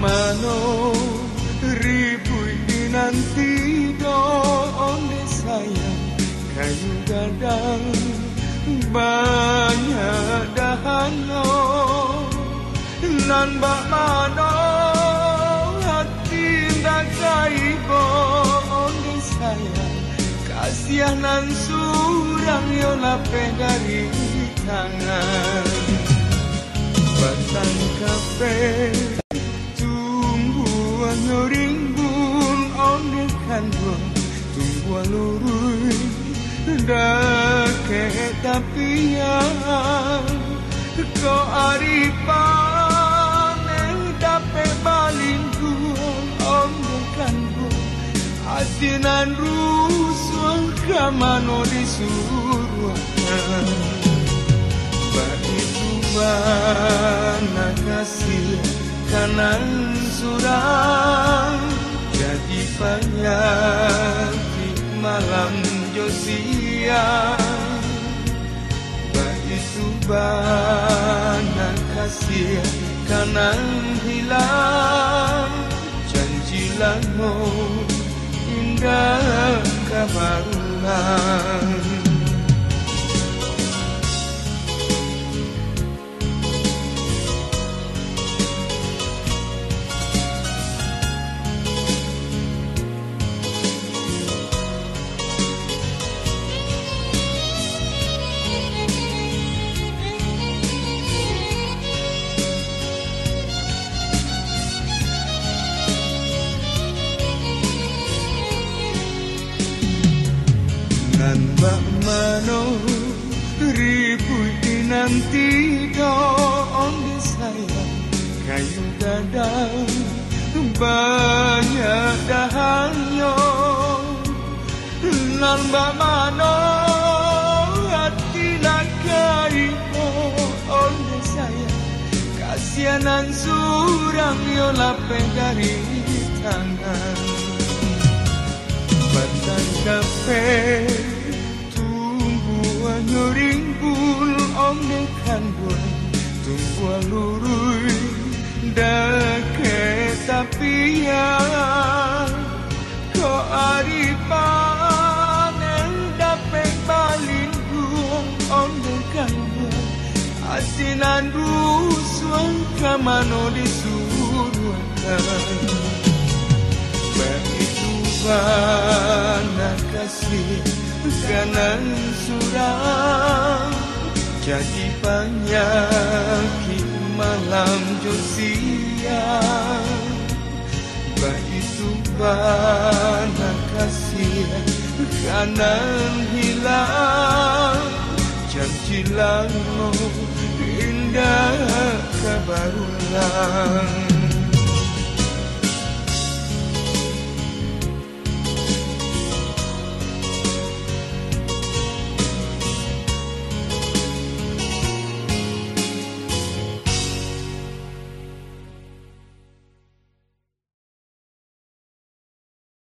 mano ribu nanti do onde sayang kayu gadang banyak dahano nan bak mano hati dan kaibo onde sayang kasihanan surang yo lape dari tangan. Batang kafe tumbuhan lurui dake tapian. Ko aripan dape balingkuan onde kanwa asinan rusuh kamano disuruhan Baitu mana kasih kanan surang Jadi penyakit malam josia Baitu mana kasih kanan hilang Janjilah mau indah kabarulan nan bak mano ribu nanti do onde sayang kayu gadang banyak dahannya nan bak mano hati nak kaipo onde sayang kasihanan surang yo lape dari tangan. Batang kafe dake tapian ko aripan dape balin buang om dekan buan asinan rusuhan kamano disuruhkan. Bana kasih kanan surang Jadi penyakit malam josia Baitu bana kasih kanan hilang. Janjilah indah kabarulang